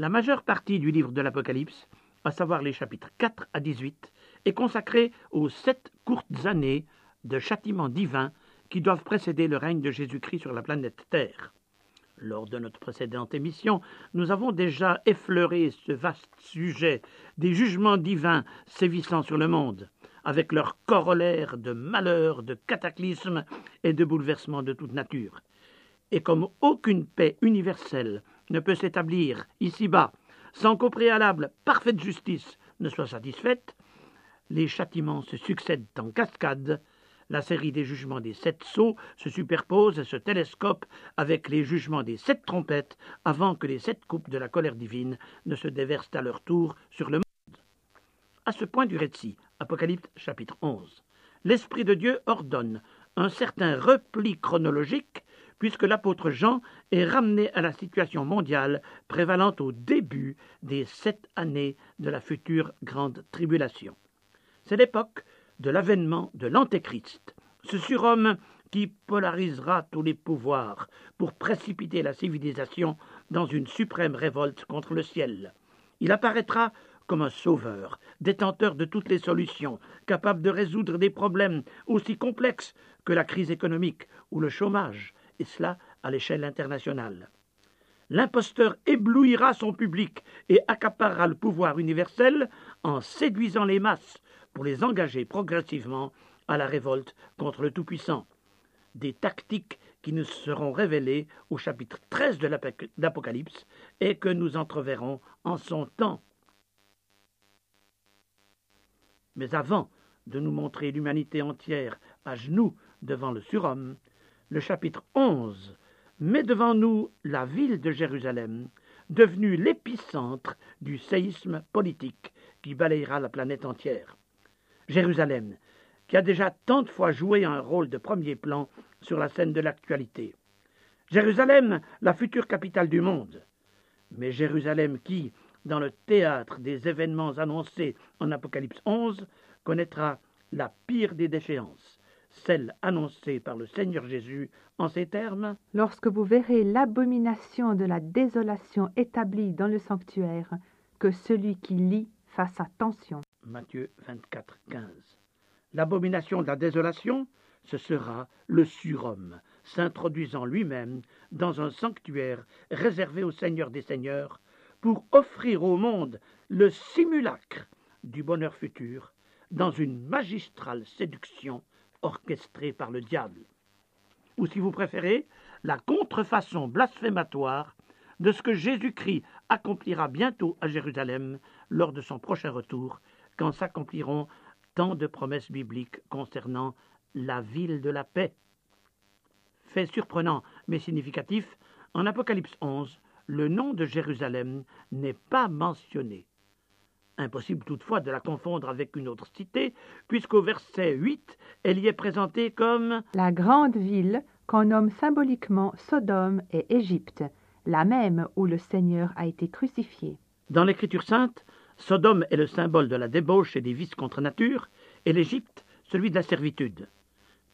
La majeure partie du livre de l'Apocalypse, à savoir les chapitres 4 à 18, est consacrée aux sept courtes années de châtiment divin qui doivent précéder le règne de Jésus-Christ sur la planète Terre. Lors de notre précédente émission, nous avons déjà effleuré ce vaste sujet des jugements divins sévissant sur le monde, avec leurs corollaires de malheurs, de cataclysmes et de bouleversements de toute nature. Et comme aucune paix universelle ne peut s'établir ici-bas sans qu'au préalable parfaite justice ne soit satisfaite, les châtiments se succèdent en cascade. La série des jugements des sept sceaux se superpose et se télescope avec les jugements des sept trompettes avant que les sept coupes de la colère divine ne se déversent à leur tour sur le monde. À ce point du récit, Apocalypse chapitre 11, l'Esprit de Dieu ordonne un certain repli chronologique puisque l'apôtre Jean est ramené à la situation mondiale prévalant au début des sept années de la future grande tribulation. C'est l'époque de l'avènement de l'Antéchrist, ce surhomme qui polarisera tous les pouvoirs pour précipiter la civilisation dans une suprême révolte contre le ciel. Il apparaîtra comme un sauveur, détenteur de toutes les solutions, capable de résoudre des problèmes aussi complexes que la crise économique ou le chômage, et cela à l'échelle internationale. L'imposteur éblouira son public et accaparera le pouvoir universel en séduisant les masses pour les engager progressivement à la révolte contre le Tout-Puissant. Des tactiques qui nous seront révélées au chapitre 13 de l'Apocalypse et que nous entreverrons en son temps. Mais avant de nous montrer l'humanité entière à genoux devant le surhomme, le chapitre 11 met devant nous la ville de Jérusalem, devenue l'épicentre du séisme politique qui balayera la planète entière. Jérusalem, qui a déjà tant de fois joué un rôle de premier plan sur la scène de l'actualité. Jérusalem, la future capitale du monde. Mais Jérusalem qui, dans le théâtre des événements annoncés en Apocalypse 11, connaîtra la pire des déchéances, celle annoncée par le Seigneur Jésus en ces termes Lorsque vous verrez l'abomination de la désolation établie dans le sanctuaire, que celui qui lit fasse attention. Matthieu 24, 15. L'abomination de la désolation, ce sera le surhomme, s'introduisant lui-même dans un sanctuaire réservé au Seigneur des Seigneurs, pour offrir au monde le simulacre du bonheur futur dans une magistrale séduction orchestrée par le diable. Ou si vous préférez, la contrefaçon blasphématoire de ce que Jésus-Christ accomplira bientôt à Jérusalem lors de son prochain retour quand s'accompliront tant de promesses bibliques concernant la ville de la paix. Fait surprenant mais significatif, en Apocalypse 11, le nom de Jérusalem n'est pas mentionné. Impossible toutefois de la confondre avec une autre cité, puisqu'au verset 8, elle y est présentée comme la grande ville qu'on nomme symboliquement Sodome et Égypte, la même où le Seigneur a été crucifié. Dans l'Écriture sainte, Sodome est le symbole de la débauche et des vices contre nature, et l'Égypte celui de la servitude.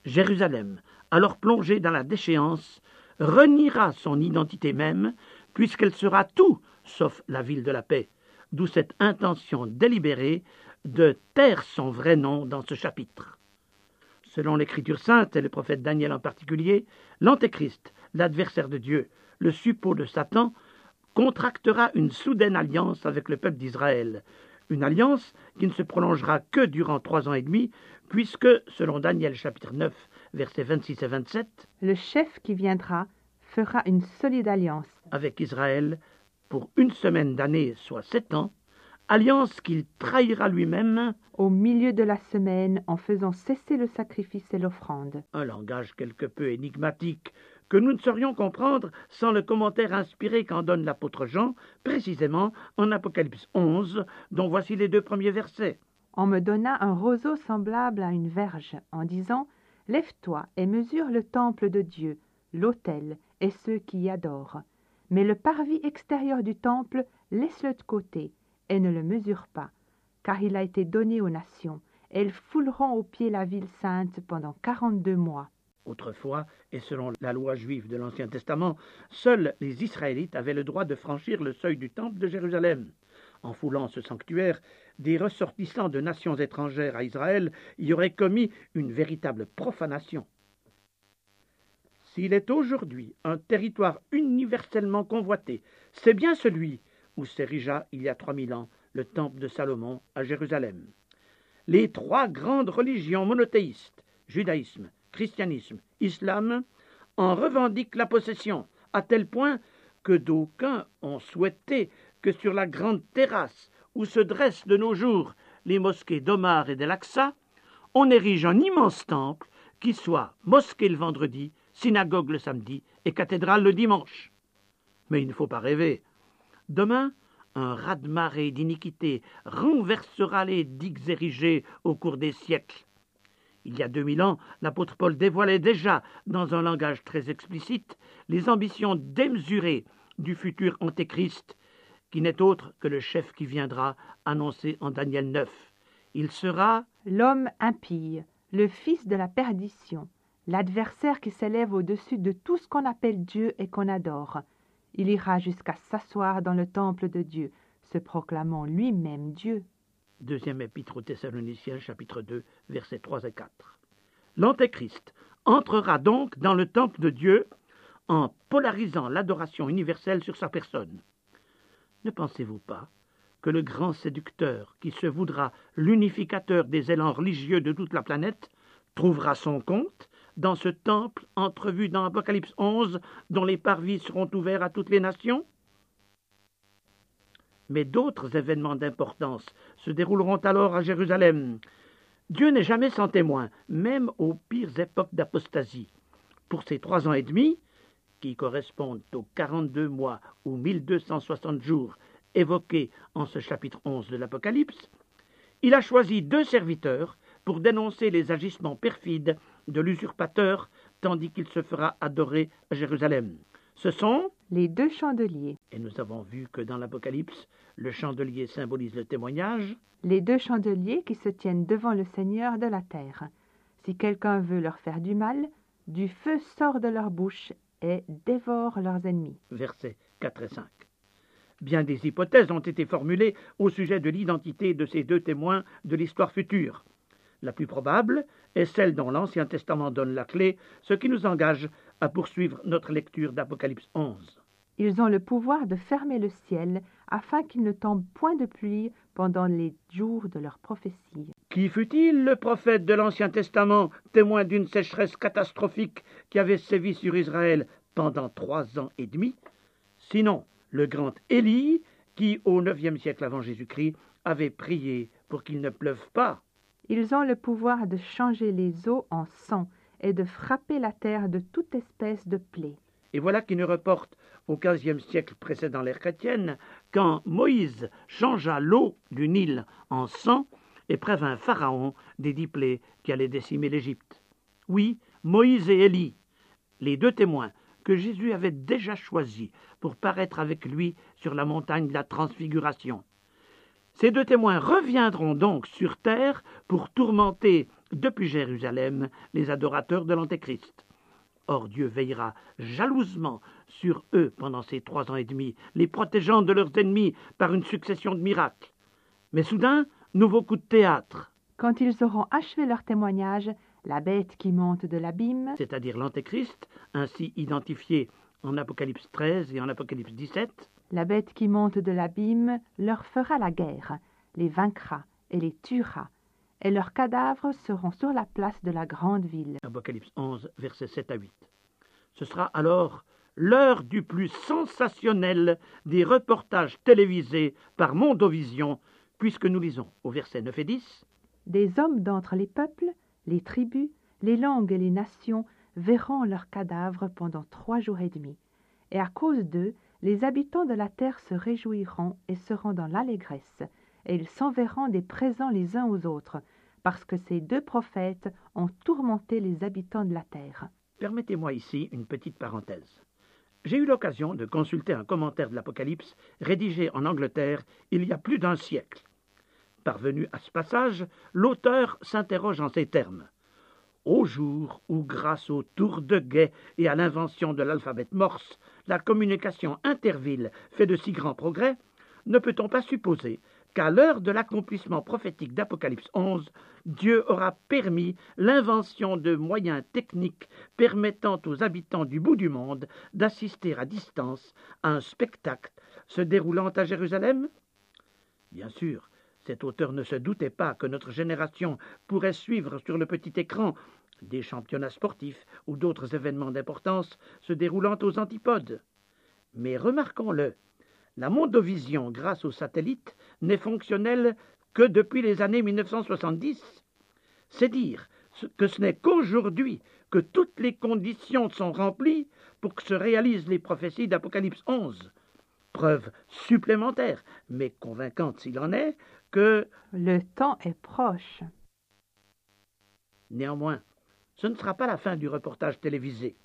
Jérusalem, alors plongée dans la déchéance, reniera son identité même, puisqu'elle sera tout sauf la ville de la paix, d'où cette intention délibérée de taire son vrai nom dans ce chapitre. Selon l'Écriture sainte et le prophète Daniel en particulier, l'Antéchrist, l'adversaire de Dieu, le suppôt de Satan, contractera une soudaine alliance avec le peuple d'Israël, une alliance qui ne se prolongera que durant trois ans et demi, puisque, selon Daniel chapitre 9, versets 26 et 27, le chef qui viendra fera une solide alliance avec Israël pour une semaine d'année, soit sept ans, alliance qu'il trahira lui-même au milieu de la semaine en faisant cesser le sacrifice et l'offrande. Un langage quelque peu énigmatique que nous ne saurions comprendre sans le commentaire inspiré qu'en donne l'apôtre Jean, précisément en Apocalypse 11, dont voici les deux premiers versets. On me donna un roseau semblable à une verge, en disant Lève-toi et mesure le temple de Dieu, l'autel et ceux qui y adorent. Mais le parvis extérieur du temple, laisse-le de côté, et ne le mesure pas, car il a été donné aux nations. Elles fouleront au pied la ville sainte pendant quarante-deux mois. Autrefois, et selon la loi juive de l'Ancien Testament, seuls les Israélites avaient le droit de franchir le seuil du temple de Jérusalem. En foulant ce sanctuaire, des ressortissants de nations étrangères à Israël y auraient commis une véritable profanation. S'il est aujourd'hui un territoire universellement convoité, c'est bien celui où s'érigea il y a trois mille ans le temple de Salomon à Jérusalem. Les trois grandes religions monothéistes, judaïsme, christianisme, islam, en revendiquent la possession, à tel point que d'aucuns ont souhaité que sur la grande terrasse où se dressent de nos jours les mosquées d'Omar et d'El-Aqsa, on érige un immense temple qui soit mosquée le vendredi synagogue le samedi et cathédrale le dimanche. Mais il ne faut pas rêver. Demain, un raz-de-marée d'iniquité renversera les digues érigées au cours des siècles. Il y a deux mille ans, l'apôtre Paul dévoilait déjà, dans un langage très explicite, les ambitions démesurées du futur antéchrist, qui n'est autre que le chef qui viendra, annoncé en Daniel 9. Il sera l'homme impie, le fils de la perdition, l'adversaire qui s'élève au-dessus de tout ce qu'on appelle Dieu et qu'on adore. Il ira jusqu'à s'asseoir dans le temple de Dieu, se proclamant lui-même Dieu. Deuxième épître aux Thessaloniciens, chapitre 2, versets 3 et 4. L'Antéchrist entrera donc dans le temple de Dieu en polarisant l'adoration universelle sur sa personne. Ne pensez-vous pas que le grand séducteur qui se voudra l'unificateur des élans religieux de toute la planète trouvera son compte dans ce temple entrevu dans Apocalypse 11, dont les parvis seront ouverts à toutes les nations? Mais d'autres événements d'importance se dérouleront alors à Jérusalem. Dieu n'est jamais sans témoin, même aux pires époques d'apostasie. Pour ces trois ans et demi, qui correspondent aux quarante-deux mois ou mille deux cent soixante jours évoqués en ce chapitre onze de l'Apocalypse, il a choisi deux serviteurs pour dénoncer les agissements perfides de l'usurpateur, tandis qu'il se fera adorer à Jérusalem. Ce sont les deux chandeliers. Et nous avons vu que dans l'Apocalypse, le chandelier symbolise le témoignage. Les deux chandeliers qui se tiennent devant le Seigneur de la terre. Si quelqu'un veut leur faire du mal, du feu sort de leur bouche et dévore leurs ennemis. Versets 4 et 5. Bien des hypothèses ont été formulées au sujet de l'identité de ces deux témoins de l'histoire future. La plus probable est celle dont l'Ancien Testament donne la clé, ce qui nous engage à poursuivre notre lecture d'Apocalypse 11. Ils ont le pouvoir de fermer le ciel afin qu'il ne tombe point de pluie pendant les jours de leur prophétie. Qui fut-il le prophète de l'Ancien Testament, témoin d'une sécheresse catastrophique qui avait sévi sur Israël pendant trois ans et demi? Sinon, le grand Élie, qui, au IXe siècle avant Jésus-Christ, avait prié pour qu'il ne pleuve pas. Ils ont le pouvoir de changer les eaux en sang et de frapper la terre de toute espèce de plaie. Et voilà qui nous reporte au quinzième siècle précédant l'ère chrétienne, quand Moïse changea l'eau du Nil en sang et prévint Pharaon des dix plaies qui allaient décimer l'Égypte. Oui, Moïse et Élie, les deux témoins que Jésus avait déjà choisis pour paraître avec lui sur la montagne de la transfiguration. Ces deux témoins reviendront donc sur terre pour tourmenter depuis Jérusalem les adorateurs de l'Antéchrist. Or Dieu veillera jalousement sur eux pendant ces trois ans et demi, les protégeant de leurs ennemis par une succession de miracles. Mais soudain, nouveau coup de théâtre. Quand ils auront achevé leur témoignage, la bête qui monte de l'abîme, c'est-à-dire l'Antéchrist, ainsi identifié en Apocalypse 13 et en Apocalypse 17, la bête qui monte de l'abîme leur fera la guerre, les vaincra et les tuera, et leurs cadavres seront sur la place de la grande ville. Apocalypse 11, versets 7 à 8. Ce sera alors l'heure du plus sensationnel des reportages télévisés par Mondovision, puisque nous lisons au verset 9 et 10 Des hommes d'entre les peuples, les tribus, les langues et les nations verront leurs cadavres pendant trois jours et demi, et à cause d'eux, les habitants de la terre se réjouiront et seront dans l'allégresse, et ils s'enverront des présents les uns aux autres, parce que ces deux prophètes ont tourmenté les habitants de la terre. Permettez-moi ici une petite parenthèse. J'ai eu l'occasion de consulter un commentaire de l'Apocalypse rédigé en Angleterre il y a plus d'un siècle. Parvenu à ce passage, l'auteur s'interroge en ces termes. Au jour où, grâce au tour de guet et à l'invention de l'alphabet morse, la communication interville fait de si grands progrès, ne peut-on pas supposer qu'à l'heure de l'accomplissement prophétique d'Apocalypse 11, Dieu aura permis l'invention de moyens techniques permettant aux habitants du bout du monde d'assister à distance à un spectacle se déroulant à Jérusalem? Bien sûr, cet auteur ne se doutait pas que notre génération pourrait suivre sur le petit écran des championnats sportifs ou d'autres événements d'importance se déroulant aux antipodes. Mais remarquons-le, la mondovision grâce aux satellites n'est fonctionnelle que depuis les années 1970. C'est dire que ce n'est qu'aujourd'hui que toutes les conditions sont remplies pour que se réalisent les prophéties d'Apocalypse 11. Preuve supplémentaire, mais convaincante s'il en est, que le temps est proche. Néanmoins, ce ne sera pas la fin du reportage télévisé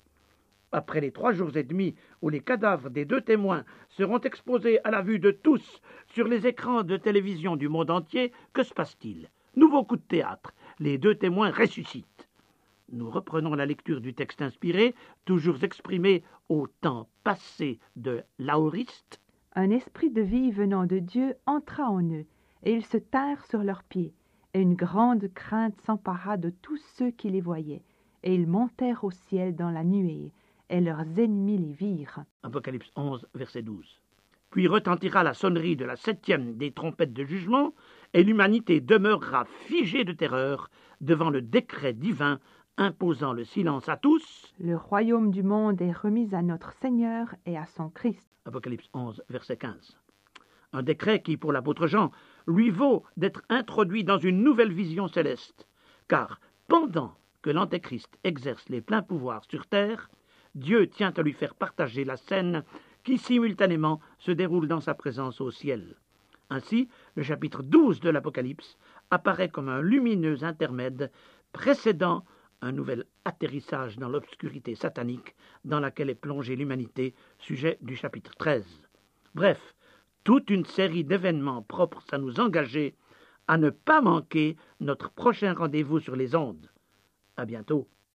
après les trois jours et demi où les cadavres des deux témoins seront exposés à la vue de tous sur les écrans de télévision du monde entier, que se passe-t-il? Nouveau coup de théâtre. Les deux témoins ressuscitent. Nous reprenons la lecture du texte inspiré, toujours exprimé au temps passé de l'aoriste. Un esprit de vie venant de Dieu entra en eux, et ils se tinrent sur leurs pieds, et une grande crainte s'empara de tous ceux qui les voyaient, et ils montèrent au ciel dans la nuée, et leurs ennemis les virent. Apocalypse 11, verset 12. Puis retentira la sonnerie de la septième des trompettes de jugement, et l'humanité demeurera figée de terreur devant le décret divin imposant le silence à tous. Le royaume du monde est remis à notre Seigneur et à son Christ. Apocalypse 11, verset 15. Un décret qui, pour l'apôtre Jean, lui vaut d'être introduit dans une nouvelle vision céleste, car pendant que l'Antéchrist exerce les pleins pouvoirs sur terre, Dieu tient à lui faire partager la scène qui simultanément se déroule dans sa présence au ciel. Ainsi, le chapitre 12 de l'Apocalypse apparaît comme un lumineux intermède précédant un nouvel atterrissage dans l'obscurité satanique dans laquelle est plongée l'humanité, sujet du chapitre 13. Bref, toute une série d'événements propres à nous engager à ne pas manquer notre prochain rendez-vous sur les ondes. À bientôt.